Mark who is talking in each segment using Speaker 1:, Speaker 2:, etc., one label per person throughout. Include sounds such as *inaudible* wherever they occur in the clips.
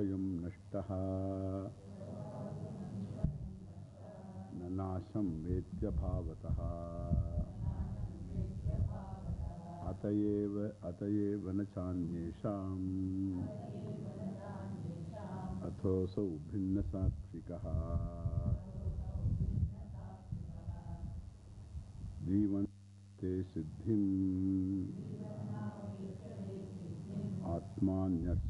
Speaker 1: स्वयं नष्टः। न नाशं वेत्य भावतः। अतएव अतएव न चान्येषाम्। अथोऽसौ भिन्नसाक्षिकः जीवन्ते सिद्धिम्। आत्मान्यस्मादविक्रियः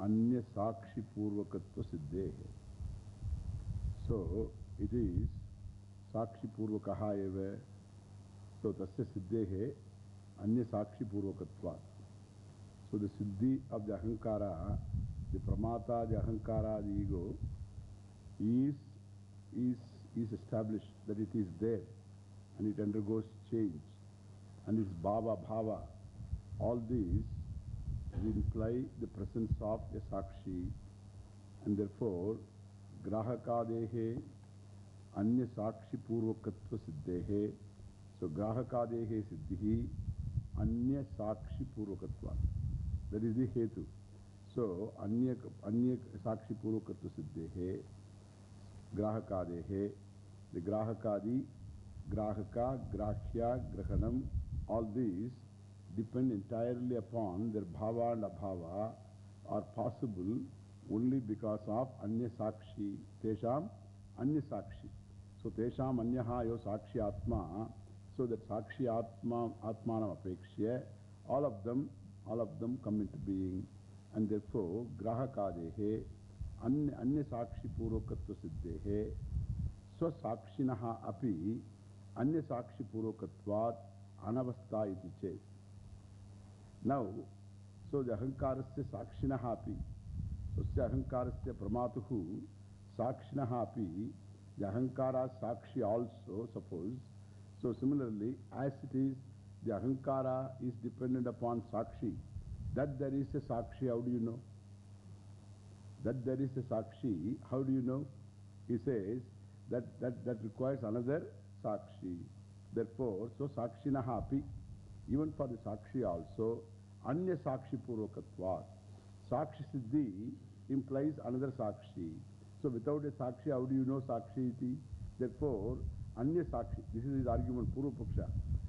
Speaker 1: anya sakshi purvakatva siddhe. So it is sakshi purvakaha eva. So tasya siddhe anya sakshi purvakatva. So the siddhi of the ahankara, the pramata, the ahankara, the ego, is, is, is established that it is there. and it undergoes change. And its bhava, bhava, all these imply the presence of a sakshi. And therefore, grahakadehe anya sakshi purvakatva siddhehe. So, grahakadehe siddhihi anya sakshi purvakatva. That is the hetu. So, anya, anya sakshi purvakatva siddhehe, grahakadehe, the grahakadi Grahaka, Grahya, Grahanam, all these depend entirely upon their bhava and abhava are possible only because of Anya Sakshi, Tesham Anya Sakshi. So Tesham Anyaha yo Sakshi Atma, so that Sakshi Atma, Atmanam Apekshya, all of them, all of them come into being. And therefore, Grahakadehe, Anya, Sakshi Purokatva Siddhehe, Swasakshinaha Api, Anya Sakshi Purokatvat Anavastha iti chet. Now, so the Ahankarasya Sakshinaha api. So, Ahankarasya Pramatuhu Sakshinaha api. The Ahankara Sakshi also, suppose. So, similarly, as it is, the Ahankara is dependent upon Sakshi. That there is a Sakshi, how do you know? That there is a Sakshi, how do you know? He says that that, that requires another Sakshi. Therefore, so Sakshinaha api, even for the Sakshi also, Anya Sakshi Purvakatvat. Sakshi Siddhi implies another Sakshi. So without a Sakshi, how do you know Sakshi iti? Therefore, Anya Sakshi, this is his argument, Purva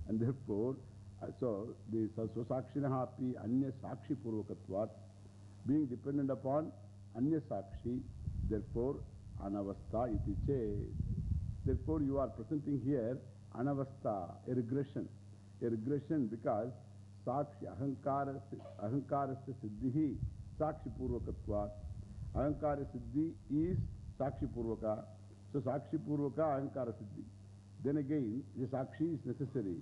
Speaker 1: And therefore, uh, so, the, so, so api, Anya Sakshi Purvakatvat, being dependent upon Anya Sakshi, therefore, Anavastha iti chet. Therefore, you are presenting here anavastha, a regression. A regression because sakshi, ahankara, ahankara siddhihi, sakshi purvakatvat. Ahankara siddhi is sakshi. So, sakshi purvaka, ahankara. Then again, the sakshi is necessary.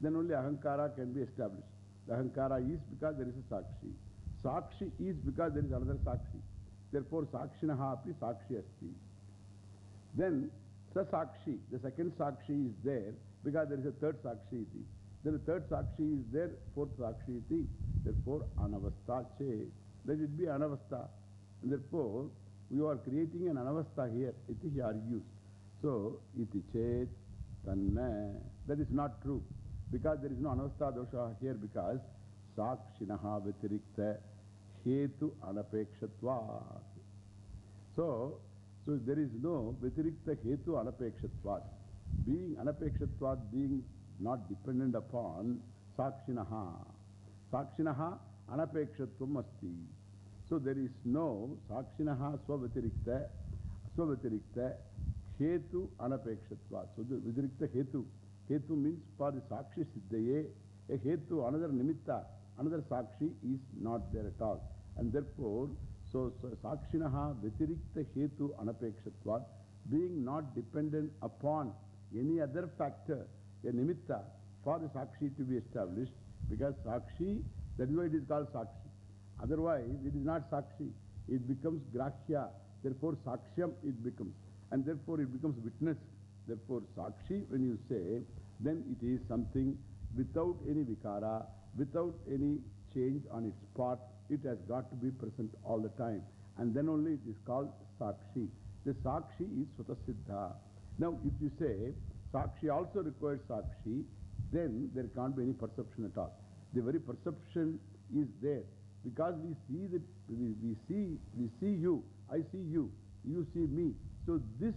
Speaker 1: Then only ahankara can be established. The ahankara is because there is a sakshi. Sakshi is because there is another sakshi. Therefore, sakshinaha api sakshi asti. Then, Sa Sakshi, the second Sakshi is there because there is a third Sakshi iti. Then the third Sakshi is there, fourth Sakshi iti. Therefore, Anavastha che. Let it be Anavastha. And therefore, you are creating an Anavastha here. Iti he argues. So, iti chet tanna. That is not true. Because there is no Anavastha dosha here because Sakshinaha vitirikta hetu anapekshatva. So, So there is no Vitirikta Hetu Anapekshatvat. Being Anapekshatvat, being not dependent upon Sakshinaha. Sakshinaha Anapekshatvam asti. So there is no Sakshinaha Swavitirikta, Swavitirikta Hetu Anapekshatvat. So the Vitirikta Hetu. Hetu means for the Sakshi Siddhaye, a Hetu, another Nimitta, another Sakshi is not there at all. And therefore, So, so Sakshinaha Vitirikta Hetu Anapekshatvat, being not dependent upon any other factor, a nimitta, for the Sakshi to be established, because Sakshi, that is why it is called Sakshi. Otherwise, it is not Sakshi. It becomes Grahya. Therefore, Sakshyam it becomes. And therefore, it becomes witness. Therefore, Sakshi, when you say, then it is something without any vikara, without any change on its part. It has got to be present all the time. And then only it is called Sakshi. The Sakshi is Sutasiddha. Now, if you say Sakshi also requires Sakshi, then there can't be any perception at all. The very perception is there. Because we see that, we, we see, we see you, I see you, you see me. So this,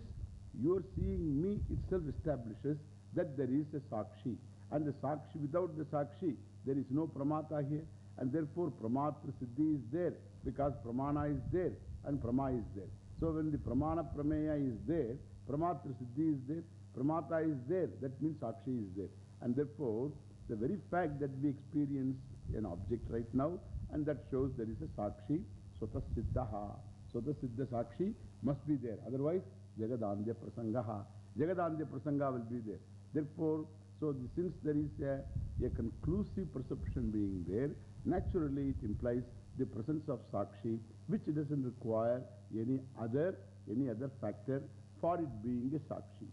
Speaker 1: your seeing me itself establishes that there is a Sakshi. And the Sakshi, without the Sakshi, there is no Pramata here. And therefore Pramatra Siddhi is there because Pramana is there and Prama is there. So when the Pramana Prameya is there, Pramatra Siddhi is there, Pramata is there, that means Sakshi is there. And therefore, the very fact that we experience an object right now, and that shows there is a Sakshi, Swata Siddhaha. Swata Siddha Sakshi must be there. Otherwise, Jagadandya Prasangaha. Jagadandya Prasanga will be there. Therefore, so the, since there is a, a conclusive perception being there, naturally it implies the presence of Sakshi, which doesn't require any other, any other factor for it being a Sakshi.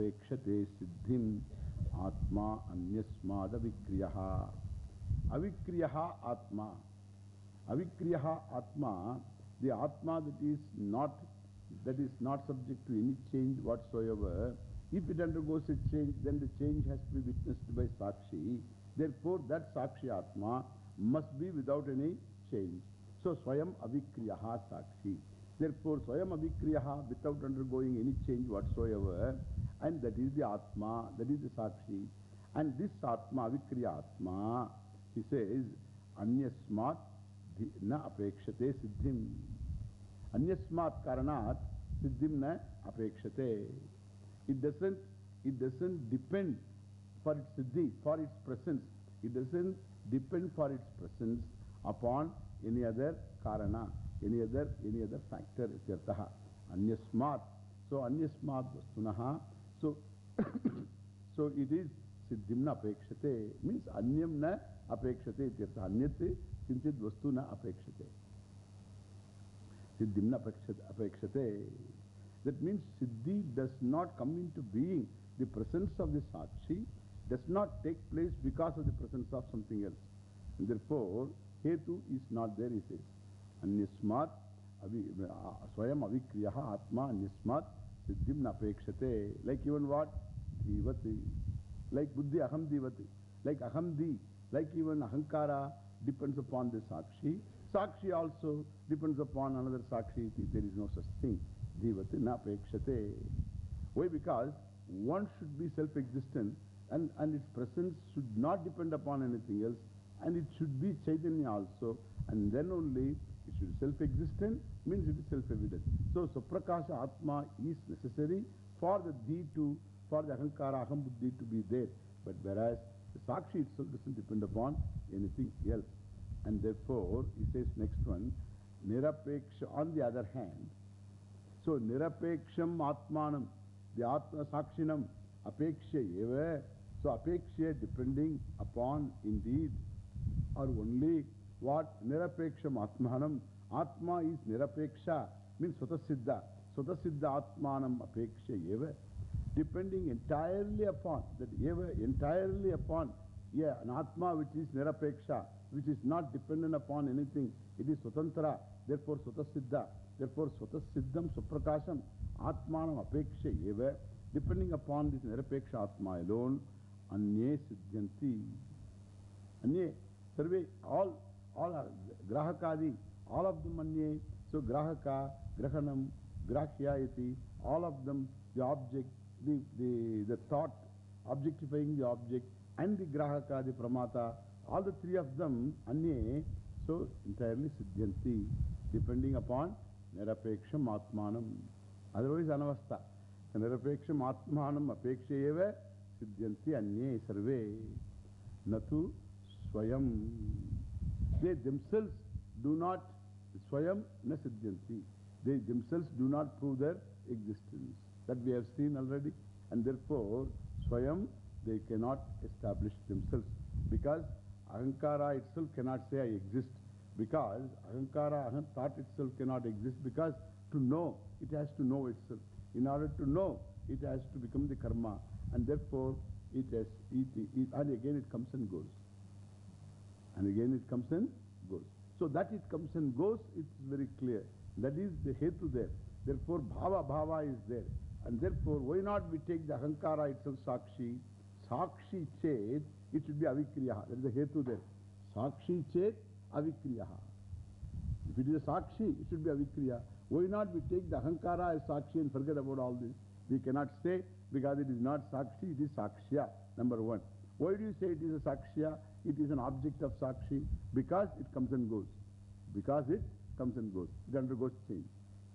Speaker 1: Apekshate siddhim atma anyasmada vikriyaha. Avikriyaha atma. Avikriyaha atma. The atma that is not, that is not subject to any change whatsoever. If it undergoes a change, then the change has to be witnessed by Sakshi. Therefore, that Sakshi Atma must be without any change. So, Swayam Avikriyaha Sakshi. Therefore, Swayam Avikriyaha without undergoing any change whatsoever. And that is the Atma, that is the Sakshi. And this Atma, Avikriya Atma, he says, Anyasmat na apekshate siddhim. Anyasmat karanat siddhim na apekshate. It doesn't, it doesn't depend for its siddhi, for its presence. It doesn't depend for its presence upon any other karana, any other, any other factor. Ityartaha. Anyasmat. So, anyasmat vastunaha. So, *coughs* so it is siddhim na apekshate. Means anyam na apekshate. Ityartaha. Anyate kinchit vastu na apekshate. Siddhim na apekshate. That means Siddhi does not come into being. The presence of the Sakshi does not take place because of the presence of something else. And therefore, Hetu is not there, he says. Anyasmat, avi, uh, Swayam avikriyaha atma anyasmat siddhim napekshate. Like even what? Dhivati. Like buddhi aham divati. Like aham di. Like even ahankara depends upon the Sakshi. Sakshi also depends upon another Sakshi. There is no such thing. Dhivati napekshate. Why? Because one should be self-existent and, and its presence should not depend upon anything else and it should be Chaitanya also and then only it should be self-existent means it is self-evident. So Suprakasha Atma is necessary for the Dhi to, for the Ahankara Aham Buddhi to be there. But whereas the Sakshi itself doesn't depend upon anything else. And therefore, he says next one, Nirapeksha, on the other hand, so Nirapeksham Atmanam, the Atma Sakshinam, Apeksha eva. So Apeksha depending upon indeed or only what Nirapeksham Atmanam. Atma is Nirapeksha, means Swatasiddha. Swatasiddha Atmanam Apeksha eva. Depending entirely upon, that eva entirely upon, yeah, an Atma which is Nirapeksha, which is not dependent upon anything. It is Swatantra, therefore Swatasiddha. Therefore, Swatasiddham Suprakasham Atmanam Apeksha eva. Depending upon this Nirapeksha Atma alone, Anye Siddhyanti. Anye, survey, all, all are Grahakadi, all of them Anye. So Grahaka, Grahanam, Grahyayati, all of them, the object, the, the, the thought, objectifying the object, and the Grahaka, the Pramata, all the three of them, Anye, so entirely Siddhyanti, depending upon Nirapeksham Atmanam. Otherwise, Anavastha. Nirapeksham Atmanam Apekshayeva Siddhyanti Anye Sarve. Natu Swayam. They themselves do not, Swayam na Siddhyanti. They themselves do not prove their existence. That we have seen already. And therefore, Swayam, they cannot establish themselves. Because Ahankara itself cannot say I exist. Because Ahankara, Aham thought itself cannot exist. Because to know, it has to know itself. In order to know, it has to become the karma. And therefore, it has, it, it, and again it comes and goes. And again it comes and goes. So that it comes and goes, it's very clear. That is the hetu there. Therefore, bhava bhava is there. And therefore, why not we take the ahankara itself sakshi? Sakshi chet, it should be avikriya. There is a hetu there. Sakshi chet, avikriyaha. If it is a sakshi, it should be avikriya. Why not we take the ahankara as sakshi and forget about all this? We cannot say because it is not sakshi, it is sakshya. Number one. Why do you say it is a sakshya? It is an object of sakshi because it comes and goes. Because it comes and goes. It undergoes change.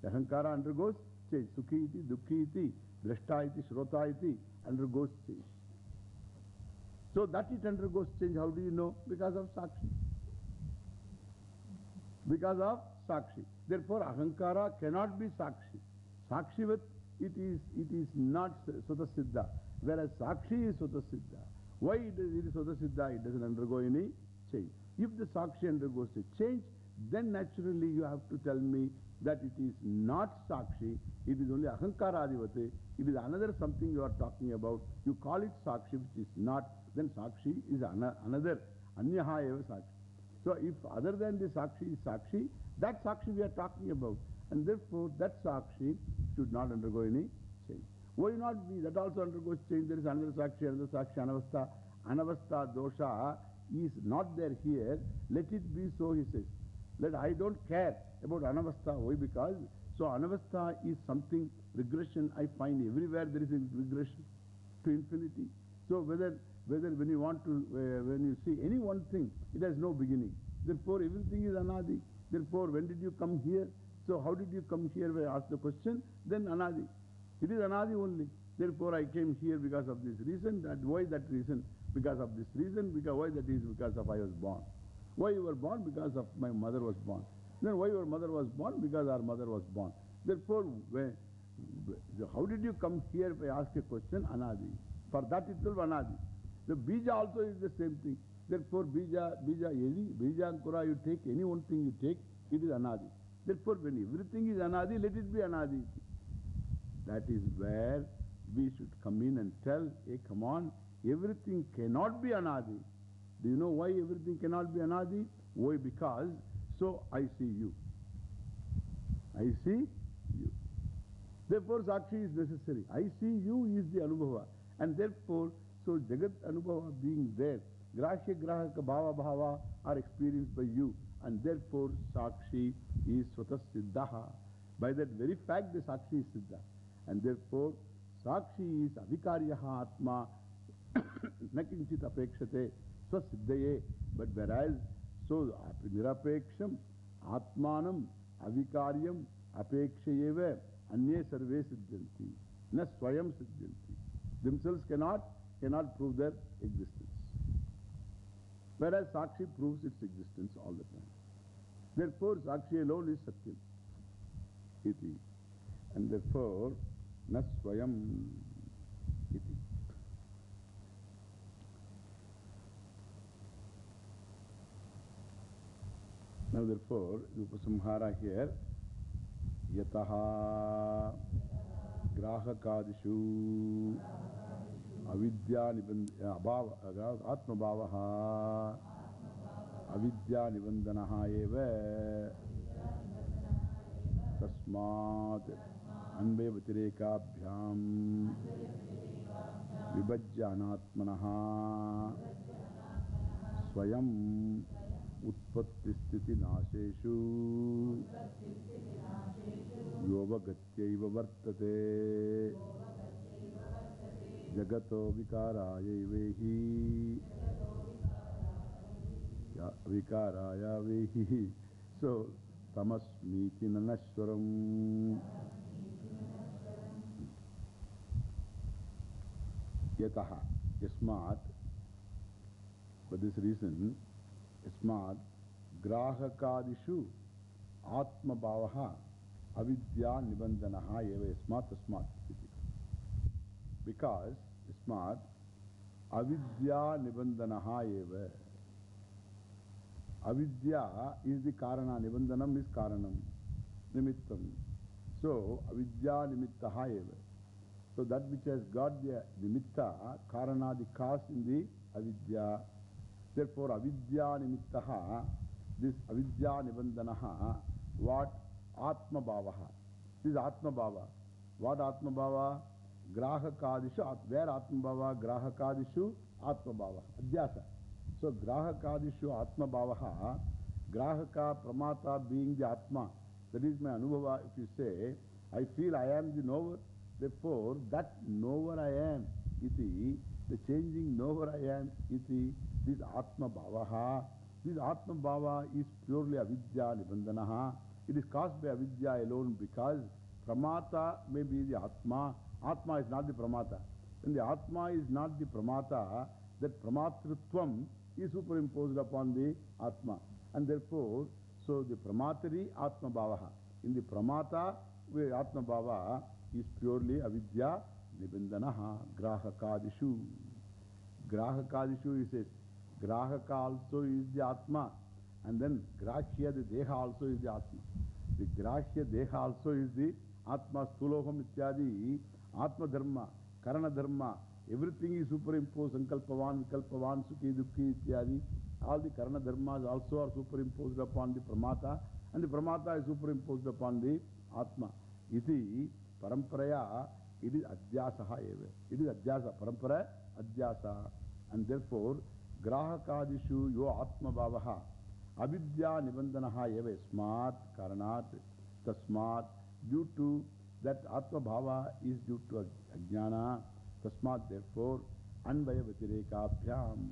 Speaker 1: The ahankara undergoes change. Sukhi iti, dukhi iti, drashta iti, shrota iti undergoes change. So that it undergoes change, how do you know? Because of sakshi. Because of sakshi. Therefore, ahankara cannot be sakshi. Sakshivat, it is, it is not Sota Siddha. Whereas Sakshi is Sota Siddha. Why it is, it is Siddha? It doesn't undergo any change. If the Sakshi undergoes a change, then naturally you have to tell me that it is not Sakshi, it is only Ahankara Adivate, it is another something you are talking about. You call it Sakshi, which is not, then Sakshi is another, Anyaha eva Sakshi. So if other than the Sakshi is Sakshi, that Sakshi we are talking about. And therefore that Sakshi should not undergo any change. Why not be? That also undergoes change. There is another Sakshi, another Sakshi, Anavastha. Anavastha dosha is not there here. Let it be so, he says. Let I don't care about Anavastha. Why? Because so Anavastha is something, regression I find everywhere there is a regression to infinity. So whether, whether when you want to, uh, when you see any one thing, it has no beginning. Therefore everything is anadi. Therefore when did you come here? So how did you come here? When I asked the question, then anadi. It is anadi only. Therefore I came here because of this reason. That why that reason? Because of this reason. Because why that is because of I was born. Why you were born? Because of my mother was born. Then why your mother was born? Because our mother was born. Therefore, when, how did you come here if I ask a question? Anadi. For that itself, Anadi. The Bija also is the same thing. Therefore, Bija, Bija, any, Bija Ankura you take, any one thing you take, it is Anadi. Therefore, when everything is Anadi, let it be Anadi. That is where we should come in and tell, hey, come on, everything cannot be Anadi. Do you know why everything cannot be Anadi? Why? Because, so I see you. I see you. Therefore, Sakshi is necessary. I see you is the Anubhava. And therefore, so Jagat Anubhava being there, Grahya Grahaka Bhava Bhava are experienced by you. And therefore, Sakshi is Swata Siddhaha. By that very fact, the Sakshi is Siddha. And therefore, Sakshi is Avikaryaha Atma *coughs* Nakinchit Apekshate Swasiddhaye. But whereas, so Nirapeksham, Atmanam, Avikaryam, Apekshayeva, Anye Sarve Siddhanti. Na Swayam Siddhanti. Themselves cannot, cannot prove their existence. Whereas Sakshi proves its existence all the time. Therefore, Sakshi alone is Satyam. Iti. And therefore, na Swayam iti. Now, therefore, Upasamhara here, Yataha Grahakadishu Atma Bhavaha Avidya Nibandanaha Eva Tasmat Anbe Vatirekabhyam Vibhajyanatmanaha Swayam Utpatti Sthiti Nasheshu Yovagatyaiva जगत विकाराय वेहि। विकाराय वेहि। सो, तमस्मीति ननश्वरम। यतः, यस्मात् for this reason यस्मात् ग्राहकादिषु आत्मभावः अविद्या निबंधनः एव यस्मात् तस्मात् because nimitta, karana, the cause in the avidya. Therefore, avidya nimittaha, this avidya nibandanaha, what? Atma bhavaha. This is Atma bhava. What Atma bhava? Grahakadishu, where Atma bhava? Grahakadishu, Atma bhava. Adhyasa. So, Grahakadishu Atma bhavaha, Grahaka Pramata being the Atma. That is my Anubhava. If you say, I feel I am the knower, therefore that knower I am, iti, the changing knower I am, iti, this Atma bhavaha. This Atma bhava is purely avidya nibandanaha. It is caused by avidya alone because Pramata may be the Atma. Atma is not the Pramata. When the Atma is not the Pramata, that Pramatritvam is superimposed upon the Atma. And therefore, so the Pramatari Atma Bhavaha. In the Pramata, where Atma Bhava is purely avidya nibindanaha grahakadishu. Grahakadishu is says, Grahaka also is the Atma. And then Grahya, the Deha also is the Atma. The Grahya Deha also is the Atma, Stuloham Ityadi, Atma Dharma, Karana Dharma. Everything is superimposed, Sankalpavan, Vikalpavan, Sukhi, Dukhi, Ityadi. All the Karana Dharmas also are superimposed upon the Pramata, and the Pramata is superimposed upon the Atma. Iti Paramparaya, it is Adhyasaha eva. It is Adhyasa, Parampara, Adhyasa. And therefore, Grahakadishu yo Atma Bhavaha, Avidya Nibandanaha eva Smat Karanat, Tasmat, due to that Atma Bhava is due to Ajnana. Tasmat, therefore, Anvaya Vatirekabhyam.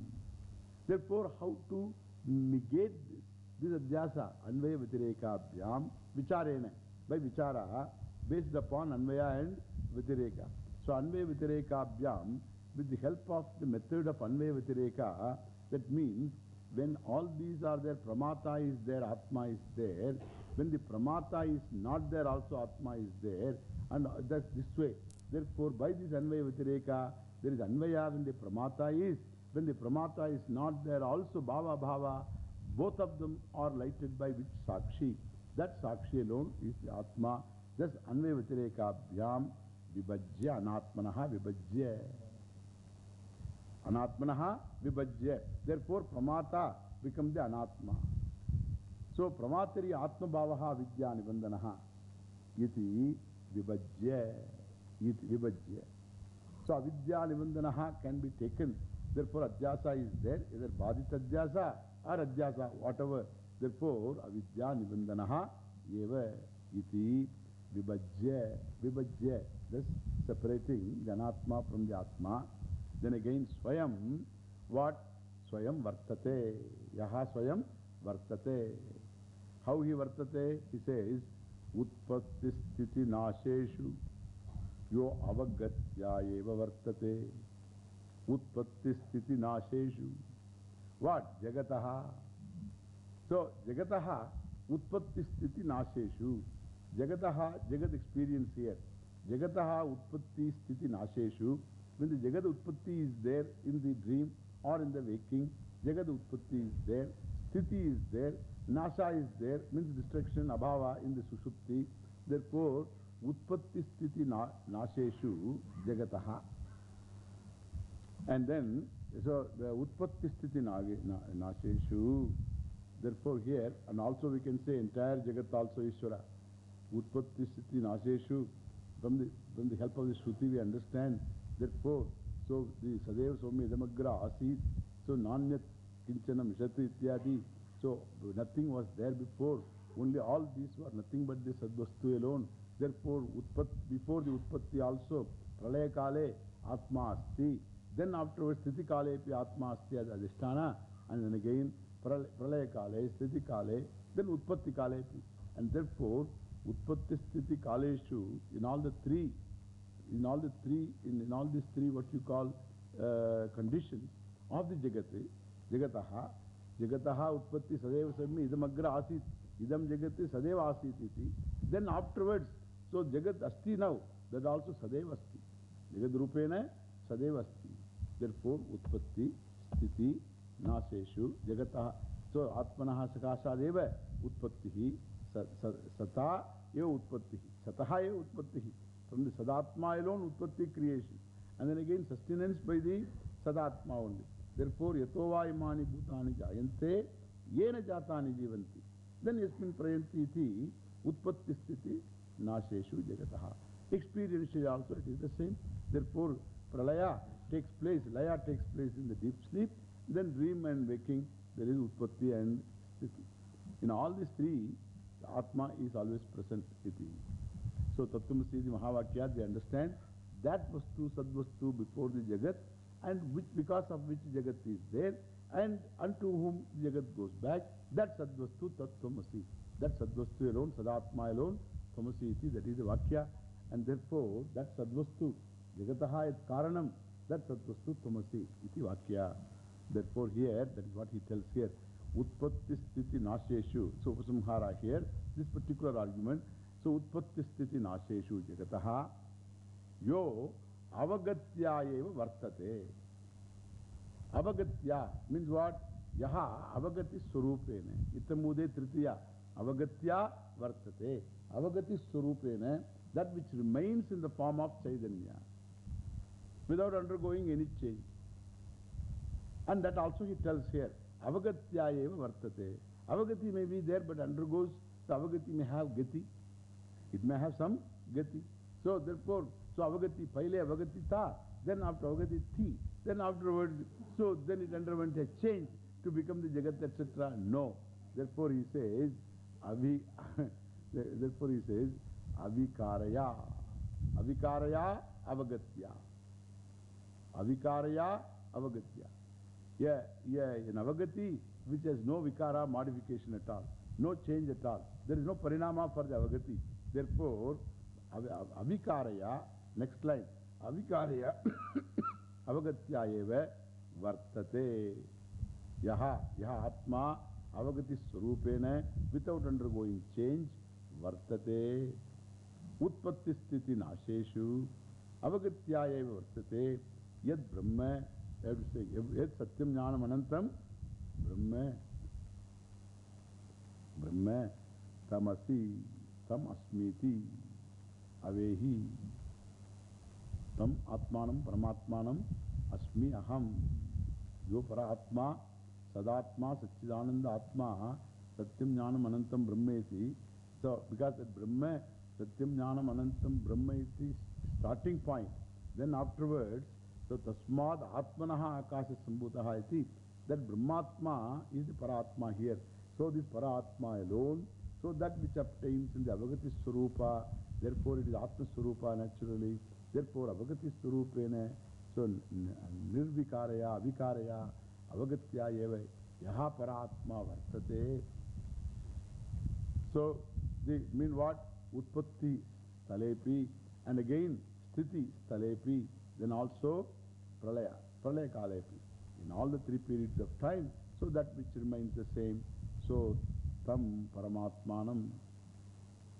Speaker 1: Therefore, how to negate this? This Adhyasa, Anvaya Vatirekabhyam, Vicharena. By Vichara, based upon Anvaya and Vitireka. So, Anvaya Vitirekabhyam, with the help of the method of Anvaya Vitireka, that means when all these are there, Pramata is there, Atma is there. When the Pramata is not there, also Atma is there. And that's this way. Therefore, by this Anvaya Vitireka, there is Anvaya when the Pramata is. When the Pramata is not there, also Bhava Bhava, both of them are lighted by which Sakshi. That Sakshi alone is the Atma. Thus, Anvaya Vitireka Bhyam Vibhajya Anatmanaha Vibhajya. Anatmanaha Vibhajya. Therefore, Pramata becomes the Anatma. So, Pramatari Atma Bhavaha Vidya Nibandanaha. Iti Vibhajya. Iti Vibhajya. So, Avidya Nibandanaha can be taken. Therefore, Adhyasa is there, either Badita Adhyasa or Adhyasa, whatever. Therefore, Avidya Nibandanaha Eva Iti Vibhajya. Vibhajya. Thus, separating the Anatma from the Atma. Then again, Swayam, what? Swayam Vartate. Yaha Swayam Vartate. How he Vartate? He says, Utpatti Sthiti Nasheshu Yo Avagatya Eva Vartate. Utpatti Sthiti Nasheshu. What? Jagataha. So, Jagataha, Utpatti Sthiti Nasheshu. Jagataha, Jagat experience here. Jagataha Utpatti Sthiti Nasheshu. When the Jagad Utpatti is there in the dream or in the waking, Jagad Utpatti is there, Sthiti is there, Nasha is there, means destruction, Abhava in the Sushupti. Therefore, Utpatti Sthiti na, Nasheshu Jagataha. And then, so the Utpatti Sthiti Nasheshu. Therefore, here, and also we can say entire Jagat also Ishvara. Utpatti Sthiti Nasheshu. From the, from the help of the Shruti, we understand. Therefore, so the Sadeva Somya Idamagra Asit, so Nanyat Kinchana Mishati Ityadi. So nothing was there before. Only all these were nothing but the Sadvastu alone. Therefore, utpat, before the Utpatti also, Pralaya Kale Atma Asti. Then afterwards, Sthiti Kale pi Atma Asti as Adhisthana. And then again, Pralaya Kale, Sthiti Kale, then Utpatti Kale pi. And therefore, Utpatti Sthiti Kaleshu, in all the three, in all the three, in, in all these three, what you call uh, conditions of the Jagati, Jagataha, That also Sadeva Asti. Jagat Rupena Sadeva Asti. Therefore, Utpatti, Sthiti, Naseshu, Jagataha. So, Atmanaha Sakasadeva, Utpattihi, Sata, Eva Utpattihi. Sataha Eva Utpattihi. From the Sadatma alone, Utpatti creation. And then again, sustenance by the Sadatma only. Therefore, Yatova imani bhutani jayante, yena jatani jivanti. Then yasmin prayanti iti, utpatti sthiti, nasheshu jagataha. Experientially also it is the same. Therefore, pralaya takes place, laya takes place in the deep sleep, then dream and waking, there is utpatti and sthiti. In all these three, the Atma is always present iti. So, Tattvamasi, Mahavakya, they understand that vastu, sadvastu before the Jagat, and which, because of which Jagat is there, and unto whom Jagat goes back, that Sadvastu Tattvamasi. That Sadvastu alone, Sadatma alone, Tamasi iti, that is the Vakya, and therefore that Sadvastu, Jagataha is Karanam, that Sadvastu Tamasi iti Vakya. Therefore here, that is what he tells here, Utpatti Sthiti Nasheshu. So Upasamhara here, this particular argument, so Utpatti Sthiti Nasheshu Jagataha, Yo Avagatyayeva Vartate. Avagatya means what? Yaha Avagati Surupene. Itamude Tritiya. Avagatya Vartate. Avagati Surupene. That which remains in the form of Chaitanya. Without undergoing any change. And that also he tells here. Avagatya eva vartate. Avagati may be there but undergoes. The Avagati may have Gati. It may have some Gati. So therefore, so Avagati, Paile Avagati ta, then after Avagati ti, then afterwards, so then it underwent a change to become the Jagat, etc. No. Therefore he says, Avi, therefore he says, Avikaraya. Avikaraya Avagatya. Avikaraya Avagatya. Yeah, yeah, in Avagati, which has no Vikara modification at all, no change at all. There is no Parinama for the Avagati. Therefore, Avikaraya, next line, Avikaraya Avagatya eva vartate. Yaha, yaha Atma Avagati Swarupena, without undergoing change, vartate. Utpatti sthiti nasheshu. Avagatya eva vartate. Yad Brahma, I have to say, Yad Satyam Jnanam Anantam, Brahma, Brahma, Tamasi, Tam Asmiti, Avehi, Tam Atmanam, Paramatmanam, Asmi Aham, Yo Paraatma, Sadatma, Satchidananda Atma, Satyam Jnanam Anantam Brahmeti. So, because that Brahma, Satyam Jnanam Anantam Brahma starting point. Then afterwards, so Tasmad Atmanaha Akasha Sambhutaha iti. That Brahmatma is the Paratma here. So this Paratma alone, so that which obtains in the Avagati Surupa, therefore it is Atma Surupa naturally. Therefore Avagati Surupene, so Nirvikaraya, Avikaraya, Avagatya eva, Yaha Paratma Vartate. So they mean what? Utpatti Stalepi and again Sthiti Stalepi. Then also Pralaya, Pralaya Kalepi. In all the three periods of time, so that which remains the same. So, Tam Paramatmanam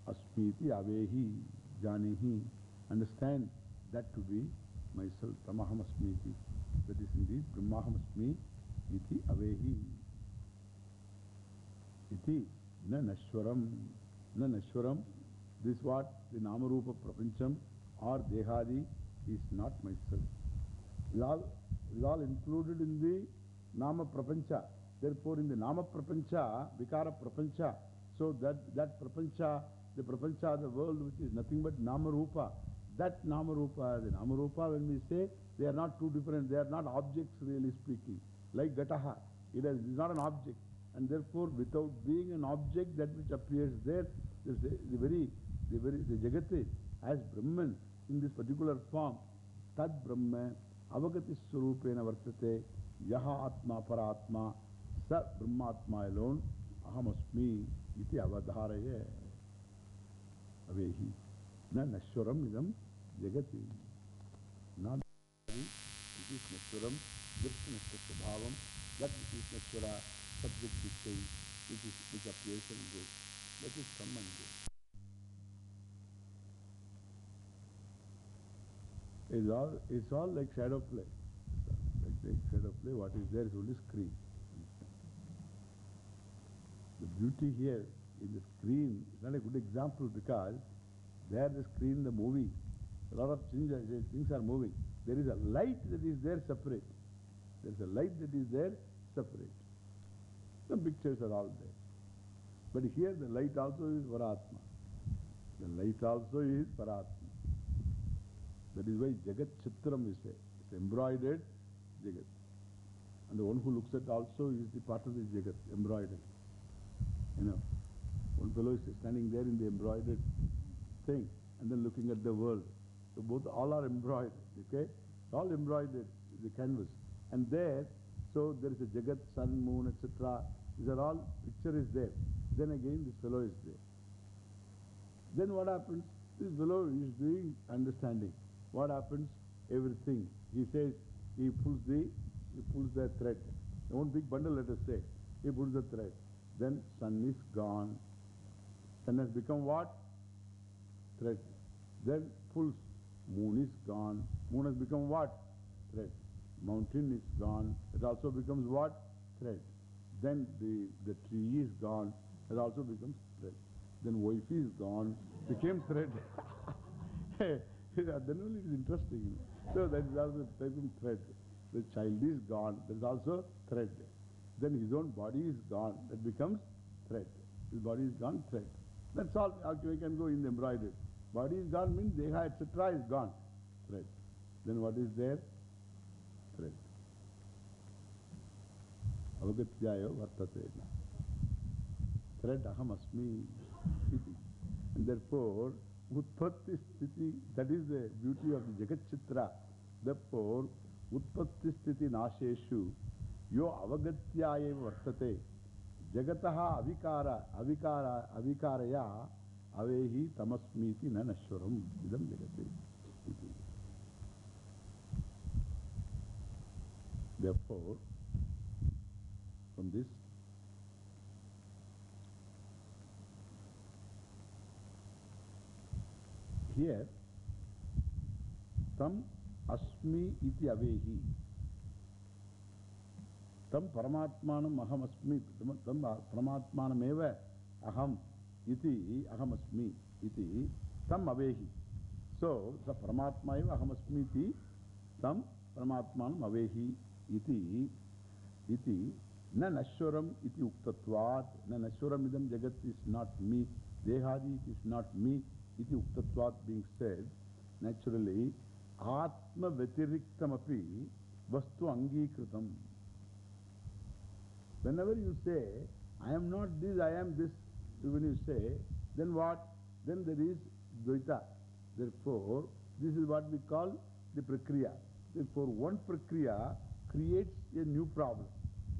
Speaker 1: Asmiti Avehi Janihi. Understand that to be myself, Tamaham Asmiti. That is indeed Brahmaham Asmi Iti Avehi. Iti Na Nashwaram. Na Nashwaram. This what? The Namarupa Prapancham or Dehadi is not myself. It all, it all included in the Nama Prapancha. Therefore, in the Nama Prapancha, Vikara Prapancha, so that, that Prapancha, the Prapancha, the world which is nothing but Nama Rupa, that Nama Rupa, the Nama Rupa, when we say, they are not two different, they are not objects really speaking. Like Gataha, it is not an object. And therefore, without being an object, that which appears there, the, the very, the very, the Jagati as Brahman, in this particular form, Tad Brahma, Avagati Surupena Vartate, Yaha Atma Paratma, Sa Brahmatma alone, Ahamasmi, Iti Avadharaye, Avehi. Na Nashwaram Idam Jagati. Not it is Nashwaram, Which, is, which appears and goes. That is come and go. It's all, it's all like shadow play. Like, like shadow play, what is there is only screen. The beauty here in the screen is not a good example because there the screen, the movie, a lot of things are, things are moving. There is a light that is there separate. There is a light that is there separate. The pictures are all there. But here the light also is Varatma. The light also is Paratma. That is why Jagat Chitram is there. It's embroidered Jagat. And the one who looks at also is the part of the Jagat, embroidered. You know, one fellow is standing there in the embroidered thing and then looking at the world. So both, all are embroidered, okay? All embroidered, the canvas. And there, so there is a Jagat, sun, moon, etc. These are all, picture is there. Then again this fellow is there. Then what happens? This fellow is doing understanding. What happens? Everything. He says, he pulls the, he pulls the thread. One big bundle, let us say. He pulls the thread. Then sun is gone. Sun has become what? Thread. Then pulls. Moon is gone. Moon has become what? Thread. Mountain is gone. It also becomes what? Thread. Then the, the tree is gone. It also becomes thread. Then wife is gone. Became thread. *laughs* then only it is interesting. So that is also become thread. The child is gone. That is also thread. Then his own body is gone. That becomes thread. His body is gone, thread. That's all. We can go in the embroidery. Body is gone means deha, etc. is gone. Thread. Then what is there? Thread. Avagatyayo vartate. Thread aham asmi. And therefore, utpatti sthiti, that is the beauty of the Jagat Chitra. Therefore, utpatti sthiti nasheshu, yo avagatyaya vartate. Jagataha avikara, avikara, avikaraya, avehi tamasmiti na. Idam jagate. Therefore, from this, here, tam asmi iti avehi. Tam paramatmanam aham asmi. Tam paramatmanam eva aham iti aham asmi iti tam avehi. So, the paramatma eva aham asmi iti tam paramatmanam avehi iti iti na nashwaram iti uktatvat. Na nashwaram idam jagat is not me. Dehadi it is not me. Iti uktatvat being said, naturally, atma vetiriktam api vastu angikritam. Whenever you say, I am not this, I am this, when you say, then what? Then there is Dvaita. Therefore, this is what we call the Prakriya. Therefore, one Prakriya creates a new problem.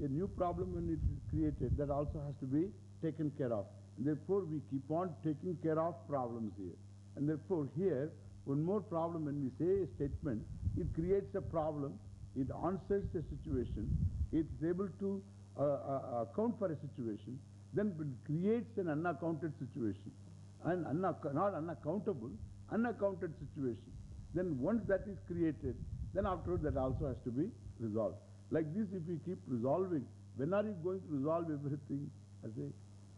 Speaker 1: A new problem when it is created, that also has to be taken care of. Therefore, we keep on taking care of problems here. And therefore, here, one more problem when we say a statement, it creates a problem, it answers a situation, it is able to uh, uh, account for a situation, then it creates an unaccounted situation. And not unaccountable, unaccounted situation. Then once that is created, then afterwards that also has to be resolved. Like this, if we keep resolving, when are you going to resolve everything? I say,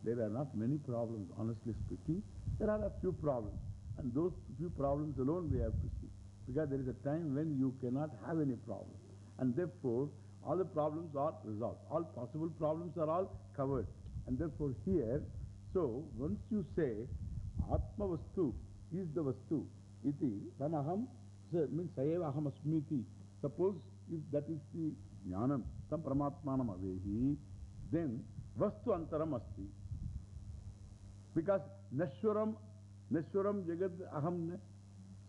Speaker 1: there are not many problems, honestly speaking. There are a few problems. And those few problems alone we have to see. Because there is a time when you cannot have any problem. And therefore, all the problems are resolved. All possible problems are all covered. And therefore here, so once you say, Atma Vastu is the Vastu, iti, then aham, so means sayeva aham asmiti. Suppose if that is the jnanam, tam paramatmanam avehi, then Vastu antaram asti. Because Nashwaram, Nashwaram Jagat Aham. ne.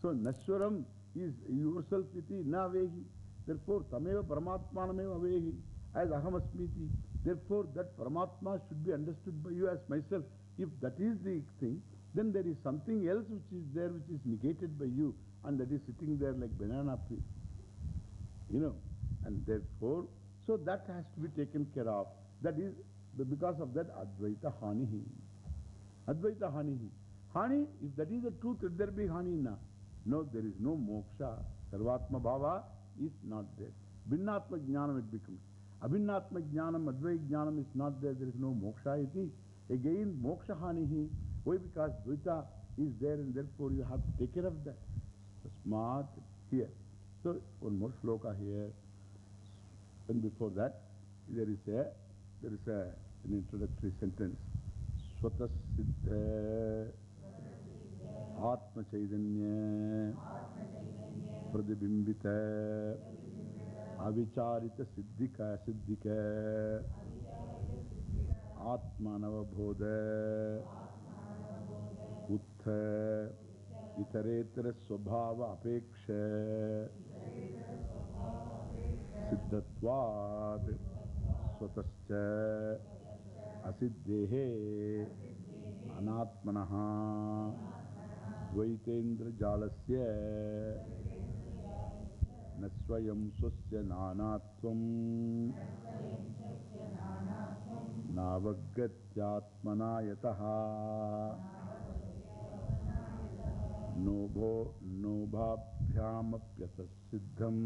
Speaker 1: So Nashwaram is yourself iti na avehi. Therefore, Tameva Paramatmanameva avehi as Aham Asmiti. Therefore, that Paramatma should be understood by you as myself. If that is the thing, then there is something else which is there which is negated by you and that is sitting there like banana peel. You know, and therefore, so that has to be taken care of. That is, because of that Advaita Hanihi. Advaita Hanihi. Hani, if that is the truth, let there be Hani na. No, there is no moksha Sarvatma Bhava is not there. Binnatma Jnanam it becomes. Abhinnatma Jnanam, Advai Jnanam is not there. There is no moksha iti. Again, moksha hanihi. Why? Because Dvaita is there and therefore you have to take care of that. Smart here. So, one more sloka here. And before that, there is a, there is a, an introductory sentence. Swatas Siddha Atma Chaitanya Pradibimbita Utha Itaretara Swabhava Apeksha Siddhatvad Swatascha Asiddhehe Anatmanaha Dvaitendra Jalasya Siddham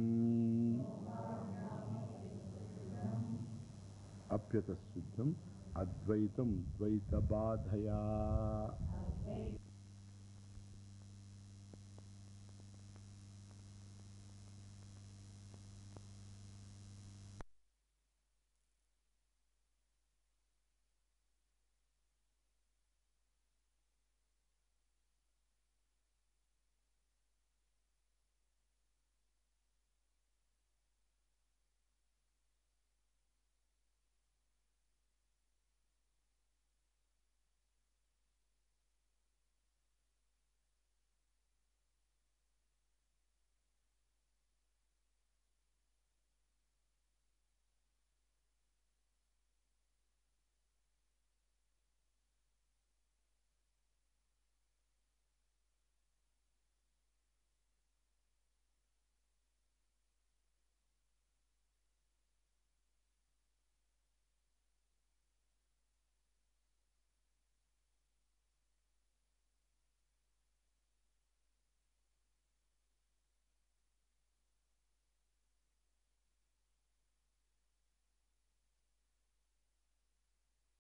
Speaker 1: Apyatas Siddham Advaitam Dvaitabadhaya